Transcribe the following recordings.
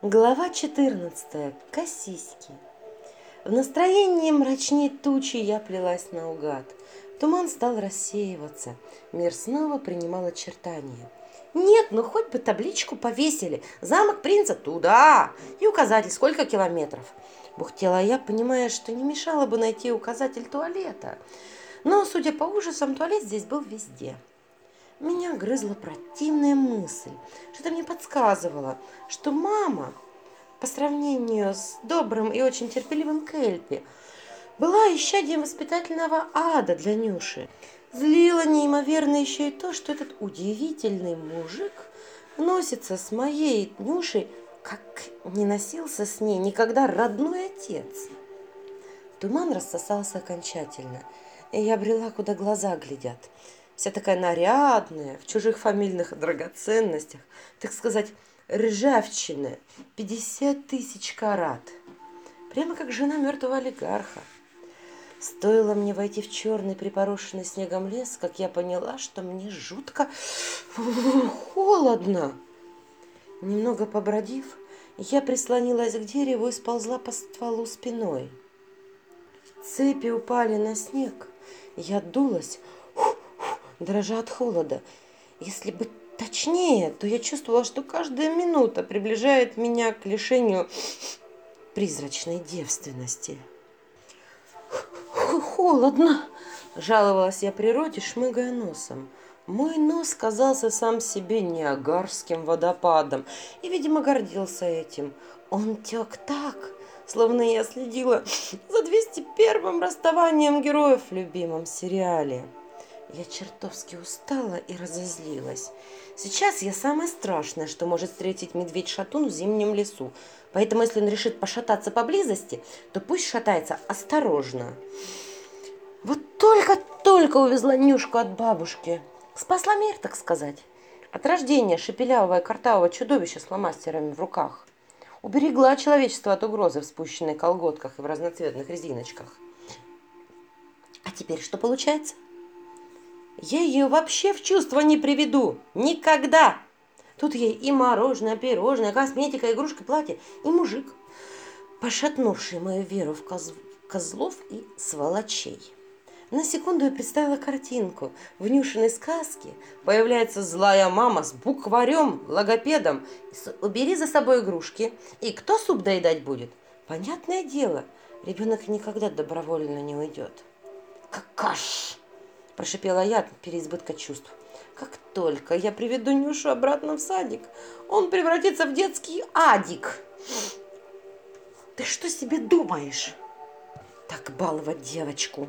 Глава 14. Косиськи. В настроении мрачней тучи я плелась наугад. Туман стал рассеиваться. Мир снова принимал очертания. Нет, ну хоть бы табличку повесили. Замок принца туда. И указатель, сколько километров. Бухтела я, понимая, что не мешало бы найти указатель туалета. Но, судя по ужасам, туалет здесь был везде. Меня грызла противная мысль. Что-то мне подсказывало, что мама, по сравнению с добрым и очень терпеливым Кельпи, была исчадием воспитательного ада для Нюши. Злило неимоверно еще и то, что этот удивительный мужик носится с моей Нюшей, как не носился с ней никогда родной отец. Туман рассосался окончательно, и я брела, куда глаза глядят – вся такая нарядная, в чужих фамильных драгоценностях, так сказать, ржавчина, 50 тысяч карат. Прямо как жена мертвого олигарха. Стоило мне войти в черный припорошенный снегом лес, как я поняла, что мне жутко холодно. Немного побродив, я прислонилась к дереву и сползла по стволу спиной. Цепи упали на снег. Я дулась, дрожа от холода. Если быть точнее, то я чувствовала, что каждая минута приближает меня к лишению призрачной девственности. «Холодно!» – жаловалась я природе, шмыгая носом. Мой нос казался сам себе неагарским водопадом и, видимо, гордился этим. Он тек так, словно я следила за 201-м расставанием героев в любимом сериале. Я чертовски устала и разозлилась. Сейчас я самое страшное, что может встретить медведь-шатун в зимнем лесу. Поэтому, если он решит пошататься поблизости, то пусть шатается осторожно. Вот только-только увезла Нюшку от бабушки. Спасла мир, так сказать. От рождения шепелявого и картавого чудовища с фломастерами в руках. Уберегла человечество от угрозы в спущенной колготках и в разноцветных резиночках. А теперь что получается? Я ее вообще в чувство не приведу. Никогда. Тут ей и мороженое, пирожное, косметика, игрушка, платье, и мужик, пошатнувший мою веру в коз... козлов и сволочей. На секунду я представила картинку. В Нюшиной сказке появляется злая мама с букварем, логопедом. Убери за собой игрушки. И кто суп доедать будет? Понятное дело, ребенок никогда добровольно не уйдет. Какаш! Прошипела я от переизбытка чувств. Как только я приведу Нюшу обратно в садик, он превратится в детский адик. Ты что себе думаешь? Так баловать девочку.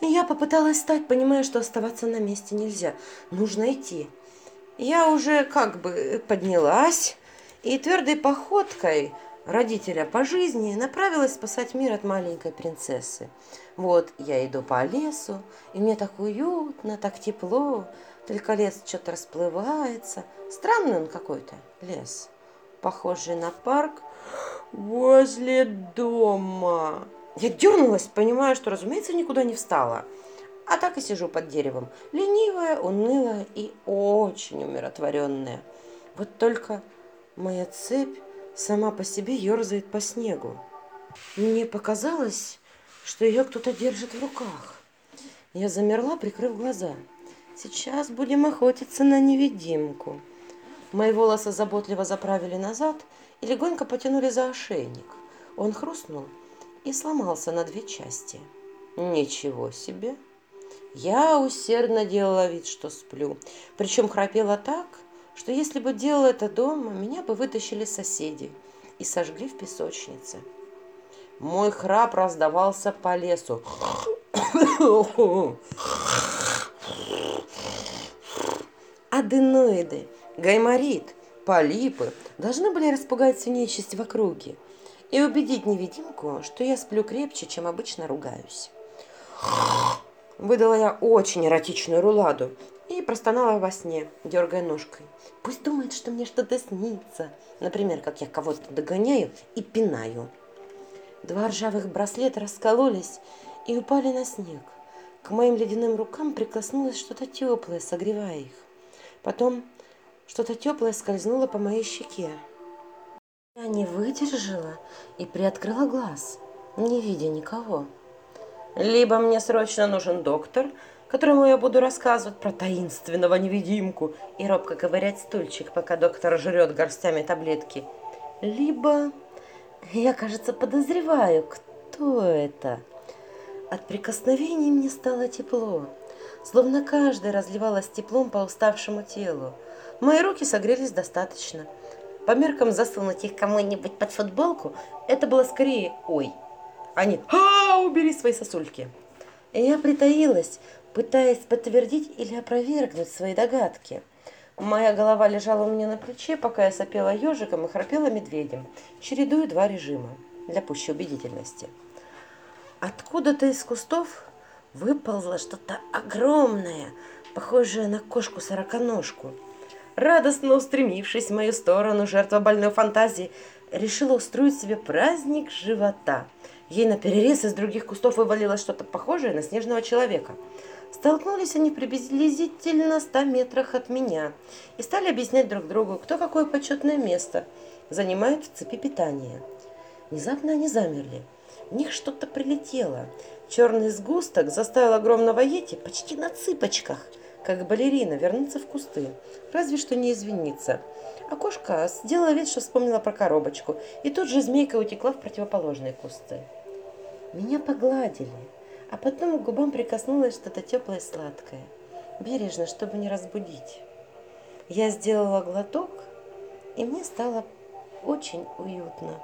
Я попыталась встать, понимая, что оставаться на месте нельзя. Нужно идти. Я уже как бы поднялась и твердой походкой родителя по жизни, направилась спасать мир от маленькой принцессы. Вот я иду по лесу, и мне так уютно, так тепло, только лес что-то расплывается. Странный он какой-то лес, похожий на парк возле дома. Я дернулась, понимая, что, разумеется, никуда не встала. А так и сижу под деревом, ленивая, унылая и очень умиротворенная. Вот только моя цепь сама по себе ерзает по снегу. Мне показалось, что ее кто-то держит в руках. Я замерла, прикрыв глаза. Сейчас будем охотиться на невидимку. Мои волосы заботливо заправили назад и легонько потянули за ошейник. Он хрустнул и сломался на две части. Ничего себе! Я усердно делала вид, что сплю. Причем храпела так, что если бы делала это дома, меня бы вытащили соседи и сожгли в песочнице. Мой храп раздавался по лесу. Аденоиды, гайморит, полипы должны были распугать всю нечисть в округе и убедить невидимку, что я сплю крепче, чем обычно ругаюсь. Выдала я очень эротичную руладу и простонала во сне, дергая ножкой. Пусть думает, что мне что-то снится. Например, как я кого-то догоняю и пинаю. Два ржавых браслета раскололись и упали на снег. К моим ледяным рукам прикоснулось что-то теплое, согревая их. Потом что-то теплое скользнуло по моей щеке. Я не выдержала и приоткрыла глаз, не видя никого. Либо мне срочно нужен доктор, которому я буду рассказывать про таинственного невидимку и робко ковырять стульчик, пока доктор жрет горстями таблетки. Либо я, кажется, подозреваю, кто это. От прикосновений мне стало тепло, словно каждая разливалась теплом по уставшему телу. Мои руки согрелись достаточно. По меркам засунуть их кому-нибудь под футболку, это было скорее «Ой!» Не «А, убери свои сосульки!» И я притаилась, пытаясь подтвердить или опровергнуть свои догадки. Моя голова лежала у меня на плече, пока я сопела ежиком и храпела медведем, чередуя два режима для пущей убедительности. Откуда-то из кустов выползло что-то огромное, похожее на кошку-сороконожку. Радостно устремившись в мою сторону, жертва больной фантазии решила устроить себе праздник живота. Ей на перерез из других кустов вывалилось что-то похожее на снежного человека – Столкнулись они приблизительно в ста метрах от меня и стали объяснять друг другу, кто какое почетное место занимает в цепи питания. Внезапно они замерли. В них что-то прилетело. Черный сгусток заставил огромного Йети почти на цыпочках, как балерина, вернуться в кусты. Разве что не извиниться. А кошка сделала вид, что вспомнила про коробочку, и тут же змейка утекла в противоположные кусты. Меня погладили а потом к губам прикоснулось что-то теплое и сладкое, бережно, чтобы не разбудить. Я сделала глоток, и мне стало очень уютно.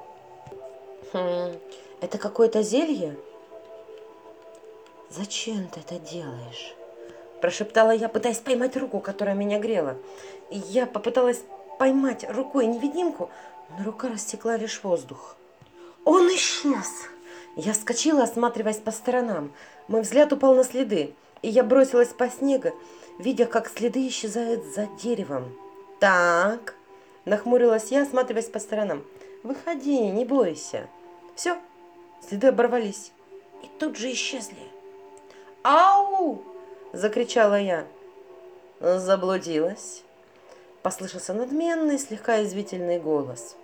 Хм, это какое-то зелье? Зачем ты это делаешь? Прошептала я, пытаясь поймать руку, которая меня грела. И я попыталась поймать рукой невидимку, но рука растекла лишь воздух. Он исчез! Я вскочила, осматриваясь по сторонам. Мой взгляд упал на следы, и я бросилась по снегу, видя, как следы исчезают за деревом. «Так», – нахмурилась я, осматриваясь по сторонам. «Выходи, не бойся». Все, следы оборвались и тут же исчезли. «Ау!» – закричала я. «Заблудилась», – послышался надменный, слегка извительный голос.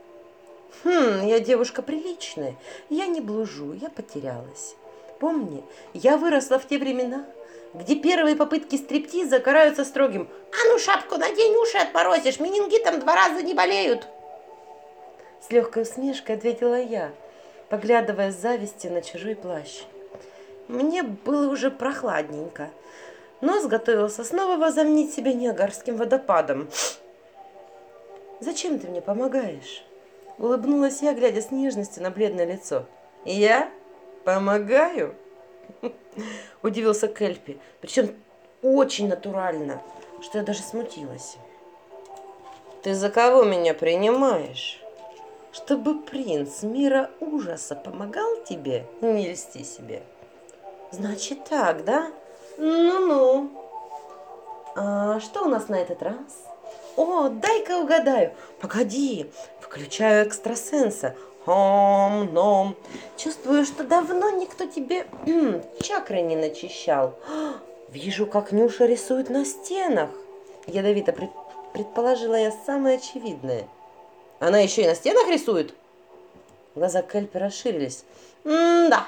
Хм, я девушка приличная. Я не блужу, я потерялась. Помни, я выросла в те времена, где первые попытки стриптиза караются строгим «А ну шапку надень, уши отморозишь, менингитом два раза не болеют!» С легкой усмешкой ответила я, поглядывая с зависти на чужой плащ. Мне было уже прохладненько. Нос готовился снова возомнить себя Ниагарским водопадом. «Зачем ты мне помогаешь?» Улыбнулась я, глядя с нежностью на бледное лицо. «Я? Помогаю?» Удивился Кельпи, причем очень натурально, что я даже смутилась. «Ты за кого меня принимаешь?» «Чтобы принц мира ужаса помогал тебе? Не льсти себе». «Значит так, да? Ну-ну». «А что у нас на этот раз?» «О, дай-ка угадаю!» «Погоди, включаю экстрасенса. Хом-ном. Чувствую, что давно никто тебе чакры не начищал. Вижу, как Нюша рисует на стенах. Ядовито пред, предположила я самое очевидное. Она еще и на стенах рисует? Глаза Кельпи расширились. М-да.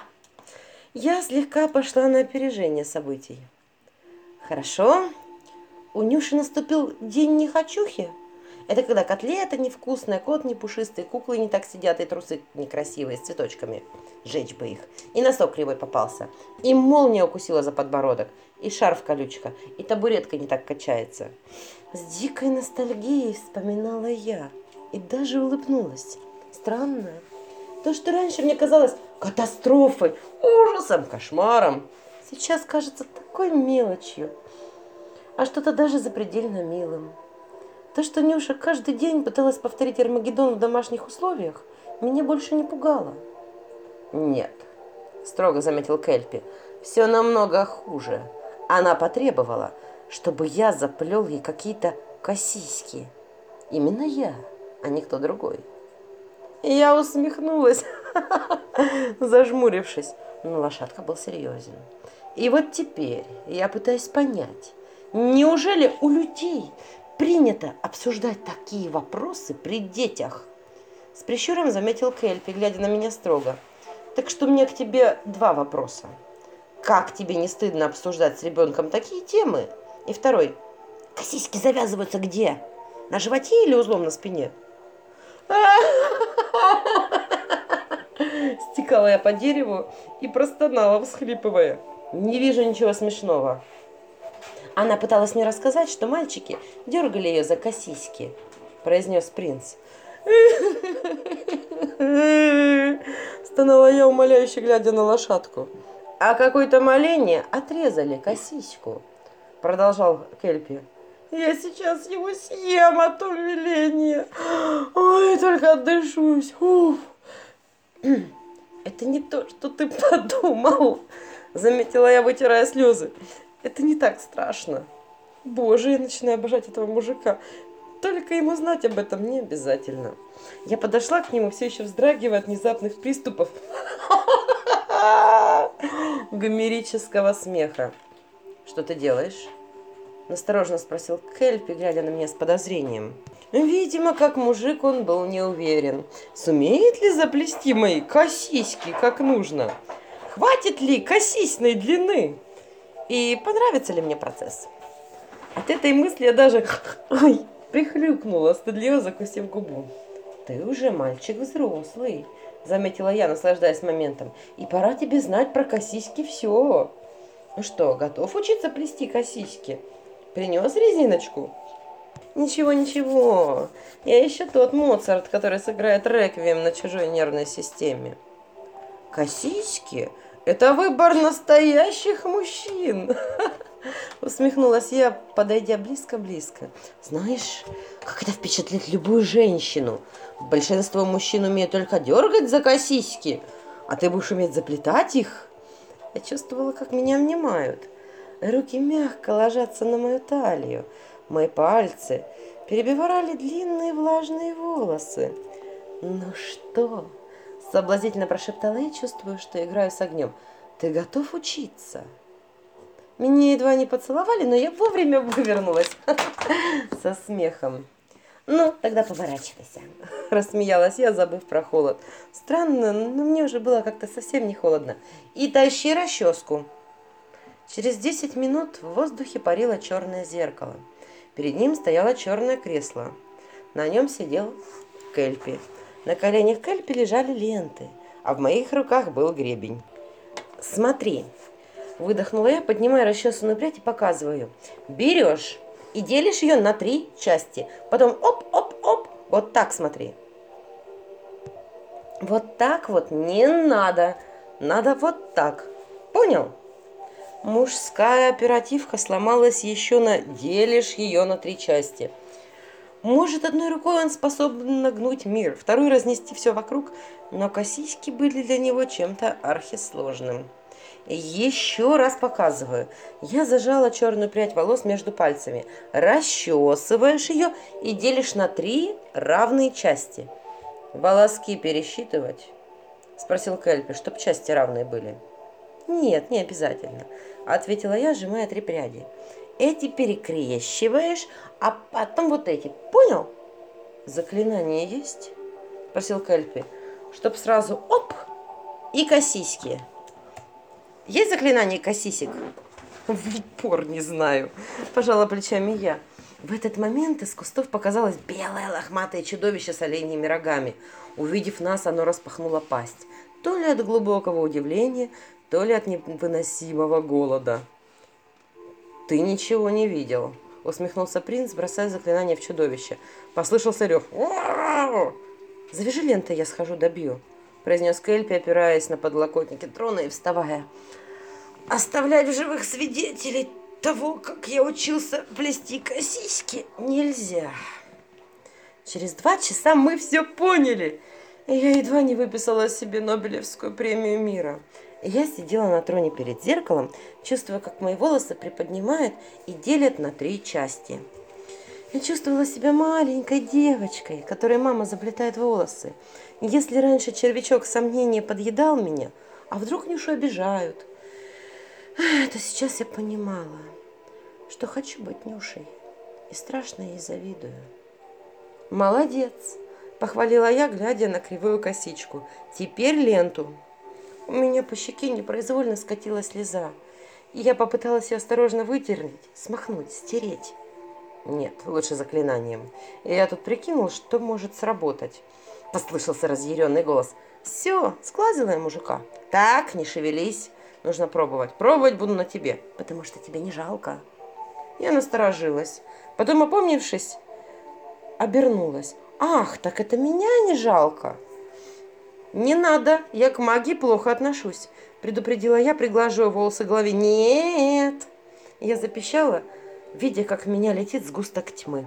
Я слегка пошла на опережение событий. Хорошо. У Нюши наступил день нехочухи. Это когда котлета невкусная, кот не пушистый, куклы не так сидят и трусы некрасивые с цветочками. Жечь бы их. И носок кривой попался. И молния укусила за подбородок. И шарф колючка. И табуретка не так качается. С дикой ностальгией вспоминала я. И даже улыбнулась. Странно. То, что раньше мне казалось катастрофой, ужасом, кошмаром, сейчас кажется такой мелочью, а что-то даже запредельно милым. То, что Нюша каждый день пыталась повторить Армагеддон в домашних условиях, меня больше не пугало. «Нет», – строго заметил Кельпи, – «все намного хуже. Она потребовала, чтобы я заплел ей какие-то косиськи. Именно я, а не кто другой». Я усмехнулась, зажмурившись, но лошадка был серьезен. И вот теперь я пытаюсь понять, неужели у людей принято обсуждать такие вопросы при детях. С прищуром заметил Кельпи, глядя на меня строго. Так что меня к тебе два вопроса. Как тебе не стыдно обсуждать с ребенком такие темы? И второй. Косиськи завязываются где? На животе или узлом на спине? Стекала я по дереву и простонала, всхлипывая. Не вижу ничего смешного. Она пыталась мне рассказать, что мальчики дергали ее за косиськи, произнес принц. Стонала я, умоляюще глядя на лошадку. А какое-то моление отрезали косичку, продолжал Кельпи. Я сейчас его съем от умиления. Ой, только отдышусь. Уф. Это не то, что ты подумал, заметила я, вытирая слезы. Это не так страшно. Боже, я начинаю обожать этого мужика. Только ему знать об этом не обязательно. Я подошла к нему, все еще вздрагивая от внезапных приступов гомерического смеха. Что ты делаешь? Насторожно спросил Кельпи, глядя на меня с подозрением. Видимо, как мужик он был не уверен. Сумеет ли заплести мои косиськи как нужно? Хватит ли косисной длины? И понравится ли мне процесс? От этой мысли я даже ой, прихрюкнула, стыдливо закусив губу. Ты уже мальчик взрослый, заметила я, наслаждаясь моментом. И пора тебе знать про косиськи все. Ну что, готов учиться плести косиськи? Принес резиночку? Ничего, ничего. Я еще тот Моцарт, который сыграет реквием на чужой нервной системе. Косички – это выбор настоящих мужчин. Усмехнулась я, подойдя близко-близко. Знаешь, как это впечатлит любую женщину? Большинство мужчин умеют только дергать за косички, а ты будешь уметь заплетать их. Я чувствовала, как меня внимают. Руки мягко ложатся на мою талию. Мои пальцы перебивали длинные влажные волосы. «Ну что?» – соблазнительно прошептала я, чувствую, что играю с огнем. «Ты готов учиться?» Меня едва не поцеловали, но я вовремя вывернулась со смехом. «Ну, тогда поворачивайся», – рассмеялась я, забыв про холод. Странно, но мне уже было как-то совсем не холодно. «И тащи расческу». Через десять минут в воздухе парило черное зеркало. Перед ним стояло черное кресло. На нем сидел Кельпи. На коленях Кельпи лежали ленты, а в моих руках был гребень. «Смотри!» – выдохнула я, поднимая расчесанную прядь и показываю. «Берешь и делишь ее на три части. Потом оп-оп-оп, вот так смотри». Вот так вот не надо. Надо вот так. Понял? Мужская оперативка сломалась еще на «делишь ее на три части». Может, одной рукой он способен нагнуть мир, второй разнести все вокруг, но косички были для него чем-то архисложным. Еще раз показываю. Я зажала черную прядь волос между пальцами. Расчесываешь ее и делишь на три равные части. «Волоски пересчитывать?» – спросил Кельпи, чтоб части равные были. «Нет, не обязательно», – ответила я, сжимая три пряди. «Эти перекрещиваешь, а потом вот эти. Понял?» «Заклинание есть?» – спросил Кельпи. «Чтоб сразу оп и косиськи». «Есть заклинание косисек?» «В упор не знаю», – пожала плечами я. В этот момент из кустов показалось белое лохматое чудовище с оленьими рогами. Увидев нас, оно распахнуло пасть. То ли от глубокого удивления, то ли от невыносимого голода. «Ты ничего не видел», — усмехнулся принц, бросая заклинание в чудовище. Послышался рев. «Завяжи ленты, я схожу добью», — произнес Кельпи, опираясь на подлокотники трона и вставая. «Оставлять в живых свидетелей того, как я учился плести косички, нельзя». Через два часа мы все поняли. И я едва не выписала себе Нобелевскую премию мира. Я сидела на троне перед зеркалом, чувствуя, как мои волосы приподнимают и делят на три части. Я чувствовала себя маленькой девочкой, которой мама заплетает волосы. если раньше червячок сомнения подъедал меня, а вдруг Нюшу обижают, то сейчас я понимала, что хочу быть Нюшей и страшно ей завидую. Молодец! Похвалила я, глядя на кривую косичку. Теперь ленту. У меня по щеке непроизвольно скатилась слеза. И я попыталась ее осторожно вытереть, смахнуть, стереть. Нет, лучше заклинанием. Я тут прикинул, что может сработать. Послышался разъяренный голос. Все, сглазила я мужика. Так, не шевелись. Нужно пробовать. Пробовать буду на тебе, потому что тебе не жалко. Я насторожилась. Потом, опомнившись, обернулась. Ах, так это меня не жалко. Не надо, я к магии плохо отношусь, предупредила я, приглаживая волосы голове. Нет. Я запищала, видя, как в меня летит сгусток тьмы.